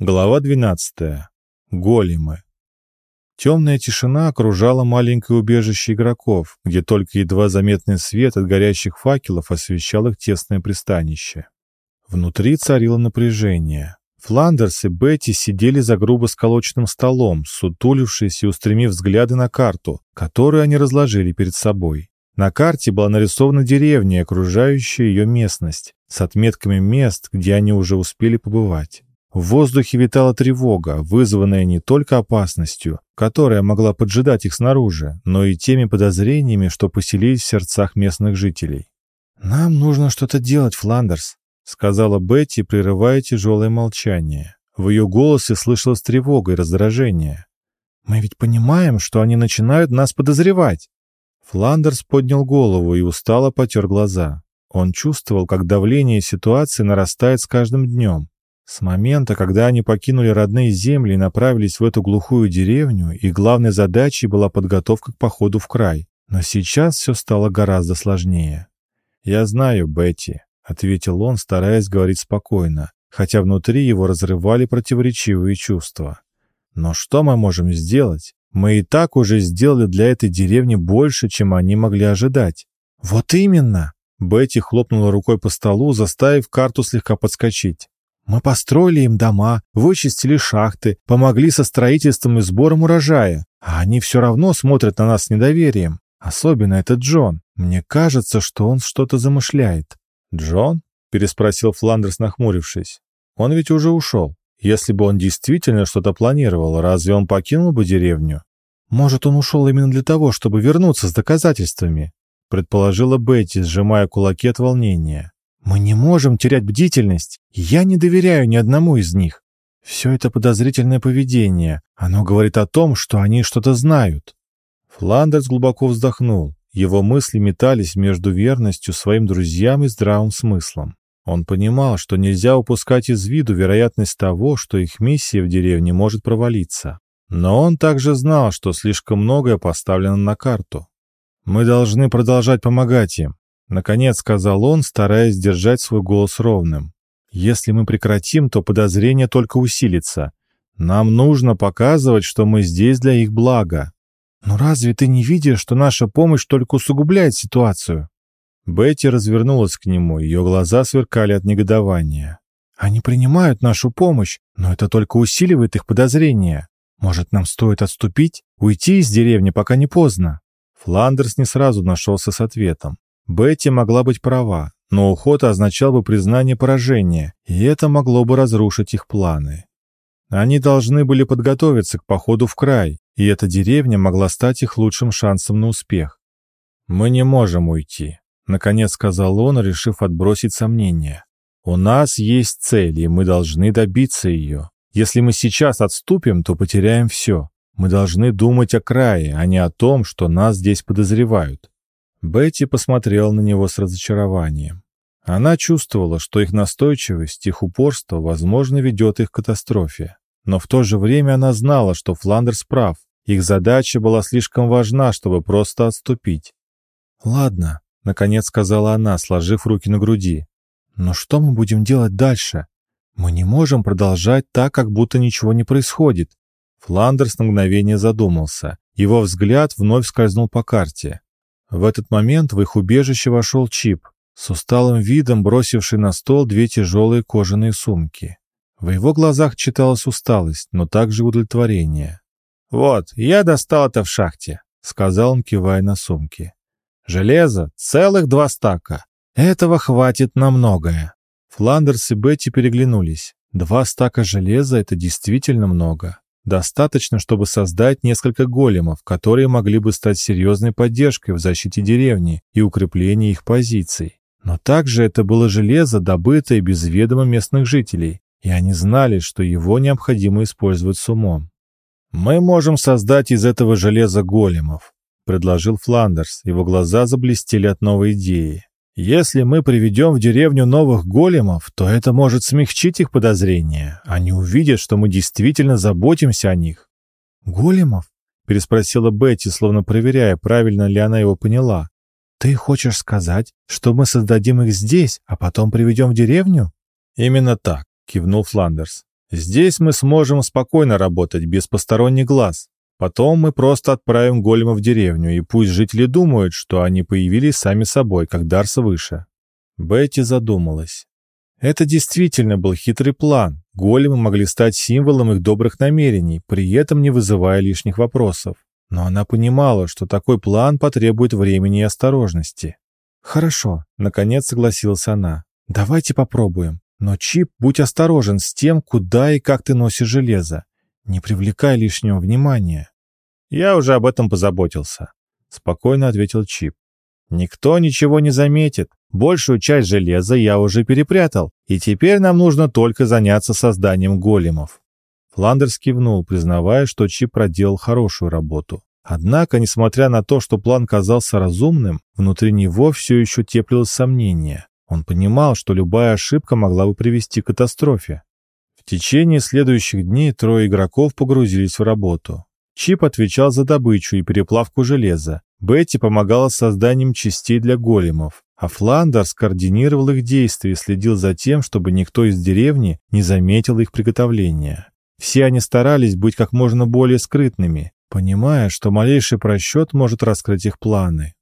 Глава 12. Големы. Темная тишина окружала маленькое убежище игроков, где только едва заметный свет от горящих факелов освещал их тесное пристанище. Внутри царило напряжение. Фландерс и Бетти сидели за грубо сколоченным столом, сутулившись и устремив взгляды на карту, которую они разложили перед собой. На карте была нарисована деревня окружающая ее местность, с отметками мест, где они уже успели побывать. В воздухе витала тревога, вызванная не только опасностью, которая могла поджидать их снаружи, но и теми подозрениями, что поселились в сердцах местных жителей. «Нам нужно что-то делать, Фландерс», — сказала Бетти, прерывая тяжелое молчание. В ее голосе слышалась тревога и раздражение. «Мы ведь понимаем, что они начинают нас подозревать». Фландерс поднял голову и устало потер глаза. Он чувствовал, как давление ситуации нарастает с каждым днем. С момента, когда они покинули родные земли и направились в эту глухую деревню, их главной задачей была подготовка к походу в край. Но сейчас все стало гораздо сложнее. «Я знаю, Бетти», — ответил он, стараясь говорить спокойно, хотя внутри его разрывали противоречивые чувства. «Но что мы можем сделать? Мы и так уже сделали для этой деревни больше, чем они могли ожидать». «Вот именно!» Бетти хлопнула рукой по столу, заставив карту слегка подскочить. Мы построили им дома, вычистили шахты, помогли со строительством и сбором урожая, а они все равно смотрят на нас с недоверием. Особенно этот Джон. Мне кажется, что он что-то замышляет». «Джон?» — переспросил Фландерс, нахмурившись. «Он ведь уже ушел. Если бы он действительно что-то планировал, разве он покинул бы деревню?» «Может, он ушел именно для того, чтобы вернуться с доказательствами?» — предположила Бетти, сжимая кулаки от волнения. Мы не можем терять бдительность. Я не доверяю ни одному из них. Все это подозрительное поведение. Оно говорит о том, что они что-то знают. Фландерс глубоко вздохнул. Его мысли метались между верностью своим друзьям и здравым смыслом. Он понимал, что нельзя упускать из виду вероятность того, что их миссия в деревне может провалиться. Но он также знал, что слишком многое поставлено на карту. «Мы должны продолжать помогать им. Наконец сказал он, стараясь держать свой голос ровным. «Если мы прекратим, то подозрение только усилится. Нам нужно показывать, что мы здесь для их блага». «Но разве ты не видишь, что наша помощь только усугубляет ситуацию?» Бетти развернулась к нему, ее глаза сверкали от негодования. «Они принимают нашу помощь, но это только усиливает их подозрения. Может, нам стоит отступить, уйти из деревни, пока не поздно?» Фландерс не сразу нашелся с ответом. Бетти могла быть права, но уход означал бы признание поражения, и это могло бы разрушить их планы. Они должны были подготовиться к походу в край, и эта деревня могла стать их лучшим шансом на успех. «Мы не можем уйти», — наконец сказал он, решив отбросить сомнения. «У нас есть цель, и мы должны добиться ее. Если мы сейчас отступим, то потеряем все. Мы должны думать о крае, а не о том, что нас здесь подозревают. Бетти посмотрела на него с разочарованием. Она чувствовала, что их настойчивость, их упорство, возможно, ведет их к катастрофе. Но в то же время она знала, что Фландерс прав. Их задача была слишком важна, чтобы просто отступить. «Ладно», — наконец сказала она, сложив руки на груди. «Но что мы будем делать дальше? Мы не можем продолжать так, как будто ничего не происходит». Фландерс на мгновение задумался. Его взгляд вновь скользнул по карте. В этот момент в их убежище вошел Чип, с усталым видом бросивший на стол две тяжелые кожаные сумки. В его глазах читалась усталость, но также удовлетворение. «Вот, я достал это в шахте», — сказал он, кивая на сумки. «Железо — целых два стака. Этого хватит на многое». Фландерс и Бетти переглянулись. Два стака железа — это действительно много. Достаточно, чтобы создать несколько големов, которые могли бы стать серьезной поддержкой в защите деревни и укреплении их позиций. Но также это было железо, добытое без ведома местных жителей, и они знали, что его необходимо использовать с умом. «Мы можем создать из этого железа големов», — предложил Фландерс. Его глаза заблестели от новой идеи. Если мы приведем в деревню новых големов, то это может смягчить их подозрения. Они увидят, что мы действительно заботимся о них. «Големов?» — переспросила Бетти, словно проверяя, правильно ли она его поняла. «Ты хочешь сказать, что мы создадим их здесь, а потом приведем в деревню?» «Именно так», — кивнул Фландерс. Здесь мы сможем спокойно работать, без посторонних глаз. Потом мы просто отправим голема в деревню, и пусть жители думают, что они появились сами собой, как дар свыше». Бетти задумалась. Это действительно был хитрый план. Големы могли стать символом их добрых намерений, при этом не вызывая лишних вопросов. Но она понимала, что такой план потребует времени и осторожности. «Хорошо», — наконец согласилась она. «Давайте попробуем. Но, Чип, будь осторожен с тем, куда и как ты носишь железо. Не привлекай лишнего внимания». «Я уже об этом позаботился», — спокойно ответил Чип. «Никто ничего не заметит. Большую часть железа я уже перепрятал, и теперь нам нужно только заняться созданием големов». Фландерс кивнул, признавая, что Чип проделал хорошую работу. Однако, несмотря на то, что план казался разумным, внутри него все еще теплилось сомнение. Он понимал, что любая ошибка могла бы привести к катастрофе. В течение следующих дней трое игроков погрузились в работу. Чип отвечал за добычу и переплавку железа. Бетти помогала созданием частей для големов, а Фландерс координировал их действия и следил за тем, чтобы никто из деревни не заметил их приготовления. Все они старались быть как можно более скрытными, понимая, что малейший просчет может раскрыть их планы.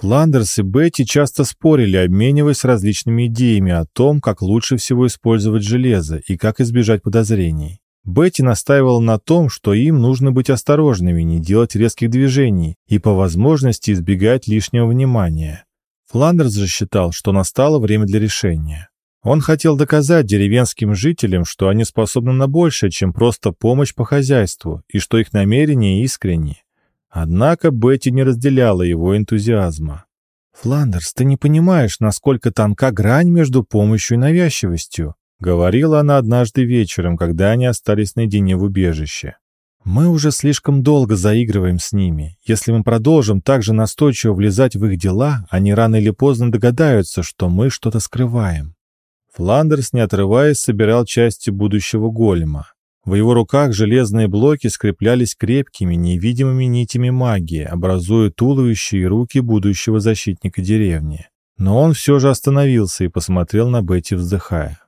Фландерс и Бетти часто спорили, обмениваясь различными идеями о том, как лучше всего использовать железо и как избежать подозрений. Бетти настаивала на том, что им нужно быть осторожными, не делать резких движений и по возможности избегать лишнего внимания. Фландерс же считал, что настало время для решения. Он хотел доказать деревенским жителям, что они способны на большее, чем просто помощь по хозяйству, и что их намерения искренни. Однако Бетти не разделяла его энтузиазма. «Фландерс, ты не понимаешь, насколько тонка грань между помощью и навязчивостью», говорила она однажды вечером, когда они остались наедине в убежище. «Мы уже слишком долго заигрываем с ними. Если мы продолжим так же настойчиво влезать в их дела, они рано или поздно догадаются, что мы что-то скрываем». Фландерс, не отрываясь, собирал части будущего голема. В его руках железные блоки скреплялись крепкими, невидимыми нитями магии, образуя туловище и руки будущего защитника деревни. Но он все же остановился и посмотрел на Бетти, вздыхая.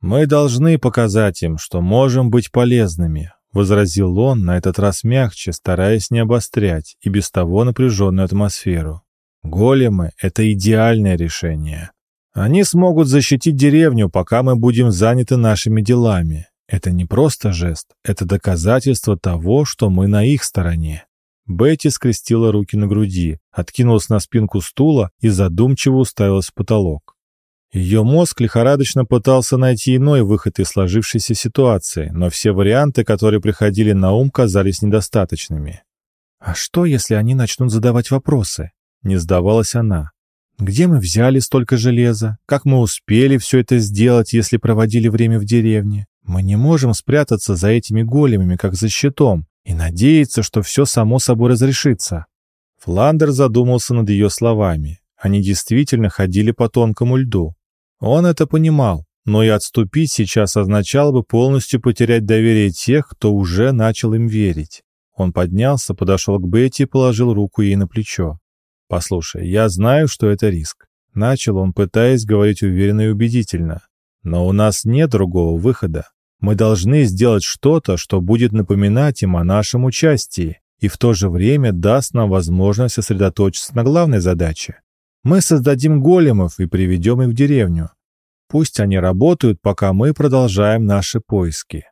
«Мы должны показать им, что можем быть полезными», — возразил он, на этот раз мягче, стараясь не обострять и без того напряженную атмосферу. «Големы — это идеальное решение. Они смогут защитить деревню, пока мы будем заняты нашими делами, это не просто жест, это доказательство того, что мы на их стороне. Бетти скрестила руки на груди, откинулась на спинку стула и задумчиво уставилась в потолок. Ее мозг лихорадочно пытался найти иной выход из сложившейся ситуации, но все варианты, которые приходили на ум, казались недостаточными. «А что, если они начнут задавать вопросы?» — не сдавалась она. «Где мы взяли столько железа? Как мы успели все это сделать, если проводили время в деревне? Мы не можем спрятаться за этими големами, как за щитом, и надеяться, что все само собой разрешится. Фландер задумался над ее словами. Они действительно ходили по тонкому льду. Он это понимал, но и отступить сейчас означало бы полностью потерять доверие тех, кто уже начал им верить. Он поднялся, подошел к Бетти и положил руку ей на плечо. «Послушай, я знаю, что это риск». Начал он, пытаясь говорить уверенно и убедительно. Но у нас нет другого выхода. Мы должны сделать что-то, что будет напоминать им о нашем участии и в то же время даст нам возможность сосредоточиться на главной задаче. Мы создадим големов и приведем их в деревню. Пусть они работают, пока мы продолжаем наши поиски».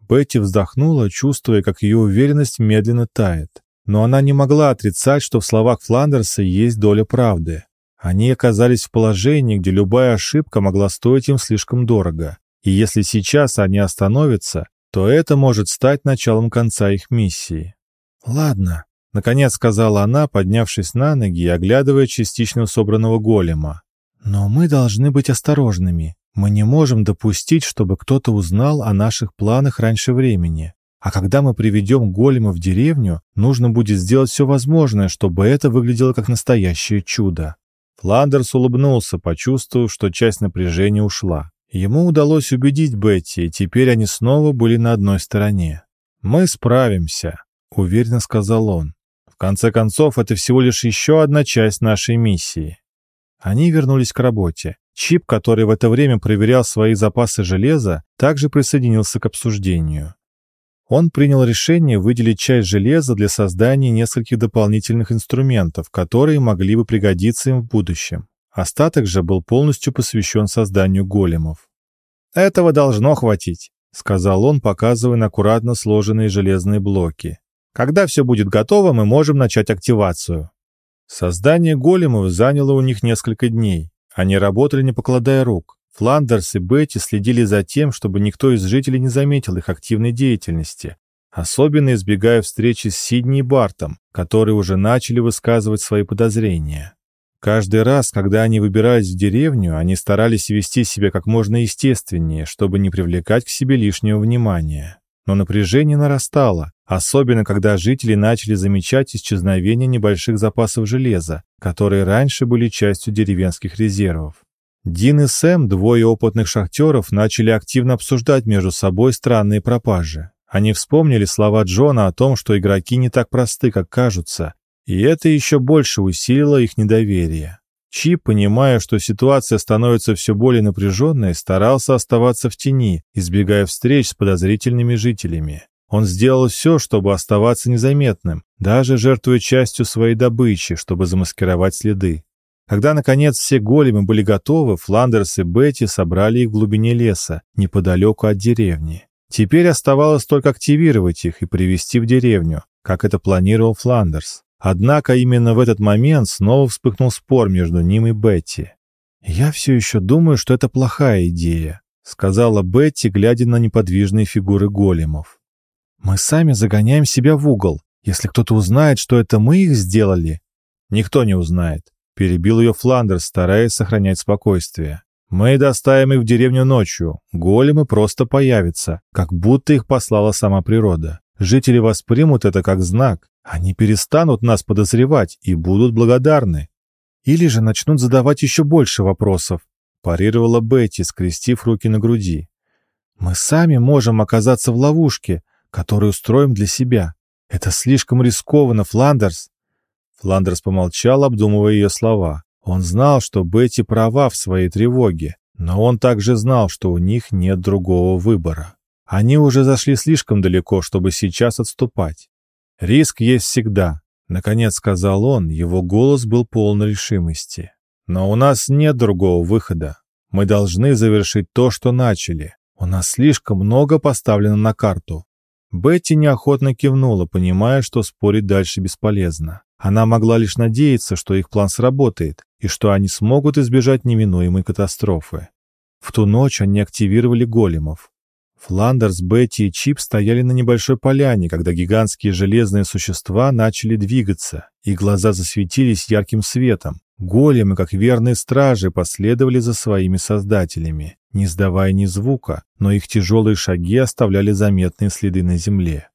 Бетти вздохнула, чувствуя, как ее уверенность медленно тает. Но она не могла отрицать, что в словах Фландерса есть доля правды. Они оказались в положении, где любая ошибка могла стоить им слишком дорого. И если сейчас они остановятся, то это может стать началом конца их миссии. «Ладно», — наконец сказала она, поднявшись на ноги и оглядывая частично собранного голема. «Но мы должны быть осторожными. Мы не можем допустить, чтобы кто-то узнал о наших планах раньше времени. А когда мы приведем голема в деревню, нужно будет сделать все возможное, чтобы это выглядело как настоящее чудо. Фландерс улыбнулся, почувствовав, что часть напряжения ушла. Ему удалось убедить Бетти, и теперь они снова были на одной стороне. «Мы справимся», — уверенно сказал он. «В конце концов, это всего лишь еще одна часть нашей миссии». Они вернулись к работе. Чип, который в это время проверял свои запасы железа, также присоединился к обсуждению. Он принял решение выделить часть железа для создания нескольких дополнительных инструментов, которые могли бы пригодиться им в будущем. Остаток же был полностью посвящен созданию големов. «Этого должно хватить», — сказал он, показывая на аккуратно сложенные железные блоки. «Когда все будет готово, мы можем начать активацию». Создание големов заняло у них несколько дней. Они работали, не покладая рук. Фландерс и Бетти следили за тем, чтобы никто из жителей не заметил их активной деятельности, особенно избегая встречи с Сидни и Бартом, которые уже начали высказывать свои подозрения. Каждый раз, когда они выбирались в деревню, они старались вести себя как можно естественнее, чтобы не привлекать к себе лишнего внимания. Но напряжение нарастало, особенно когда жители начали замечать исчезновение небольших запасов железа, которые раньше были частью деревенских резервов. Дин и Сэм, двое опытных шахтеров, начали активно обсуждать между собой странные пропажи. Они вспомнили слова Джона о том, что игроки не так просты, как кажутся, и это еще больше усилило их недоверие. Чип, понимая, что ситуация становится все более напряженной, старался оставаться в тени, избегая встреч с подозрительными жителями. Он сделал все, чтобы оставаться незаметным, даже жертвуя частью своей добычи, чтобы замаскировать следы. Когда, наконец, все големы были готовы, Фландерс и Бетти собрали их в глубине леса, неподалеку от деревни. Теперь оставалось только активировать их и привести в деревню, как это планировал Фландерс. Однако именно в этот момент снова вспыхнул спор между ним и Бетти. «Я все еще думаю, что это плохая идея», — сказала Бетти, глядя на неподвижные фигуры големов. «Мы сами загоняем себя в угол. Если кто-то узнает, что это мы их сделали...» «Никто не узнает», — перебил ее Фландерс, стараясь сохранять спокойствие. «Мы доставим их в деревню ночью. Големы просто появятся, как будто их послала сама природа. Жители воспримут это как знак, они перестанут нас подозревать и будут благодарны. Или же начнут задавать еще больше вопросов, парировала Бетти, скрестив руки на груди. Мы сами можем оказаться в ловушке, которую устроим для себя. Это слишком рискованно, Фландерс. Фландерс помолчал, обдумывая ее слова. Он знал, что Бетти права в своей тревоге, но он также знал, что у них нет другого выбора. Они уже зашли слишком далеко, чтобы сейчас отступать. «Риск есть всегда», — наконец сказал он, его голос был полон решимости. «Но у нас нет другого выхода. Мы должны завершить то, что начали. У нас слишком много поставлено на карту». Бетти неохотно кивнула, понимая, что спорить дальше бесполезно. Она могла лишь надеяться, что их план сработает и что они смогут избежать неминуемой катастрофы. В ту ночь они активировали големов. Фландерс, Бетти и Чип стояли на небольшой поляне, когда гигантские железные существа начали двигаться, и глаза засветились ярким светом. Големы, как верные стражи, последовали за своими создателями, не сдавая ни звука, но их тяжелые шаги оставляли заметные следы на земле.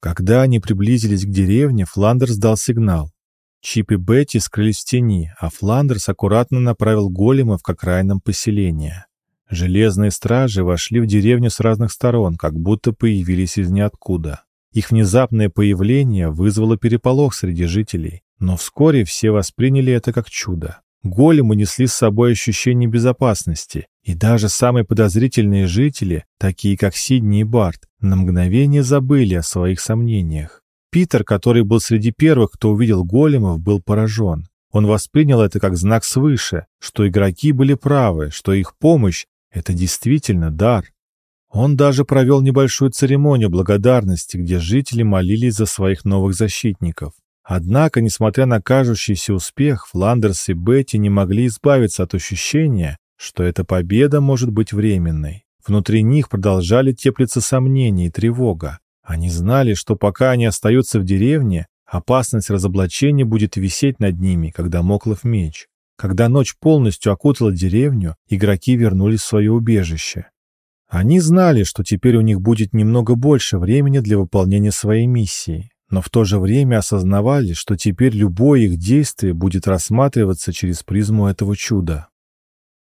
Когда они приблизились к деревне, Фландерс дал сигнал. Чип и Бетти скрылись в тени, а Фландерс аккуратно направил големов к окраинам поселения. Железные стражи вошли в деревню с разных сторон, как будто появились из ниоткуда. Их внезапное появление вызвало переполох среди жителей, но вскоре все восприняли это как чудо. Големы несли с собой ощущение безопасности, и даже самые подозрительные жители, такие как Сидни и Барт, на мгновение забыли о своих сомнениях. Питер, который был среди первых, кто увидел големов, был поражен. Он воспринял это как знак свыше, что игроки были правы, что их помощь это действительно дар. Он даже провел небольшую церемонию благодарности, где жители молились за своих новых защитников. Однако, несмотря на кажущийся успех, Фландерс и Бетти не могли избавиться от ощущения, что эта победа может быть временной. Внутри них продолжали теплиться сомнения и тревога. Они знали, что пока они остаются в деревне, опасность разоблачения будет висеть над ними, когда моклов меч. Когда ночь полностью окутала деревню, игроки вернулись в свое убежище. Они знали, что теперь у них будет немного больше времени для выполнения своей миссии, но в то же время осознавали, что теперь любое их действие будет рассматриваться через призму этого чуда.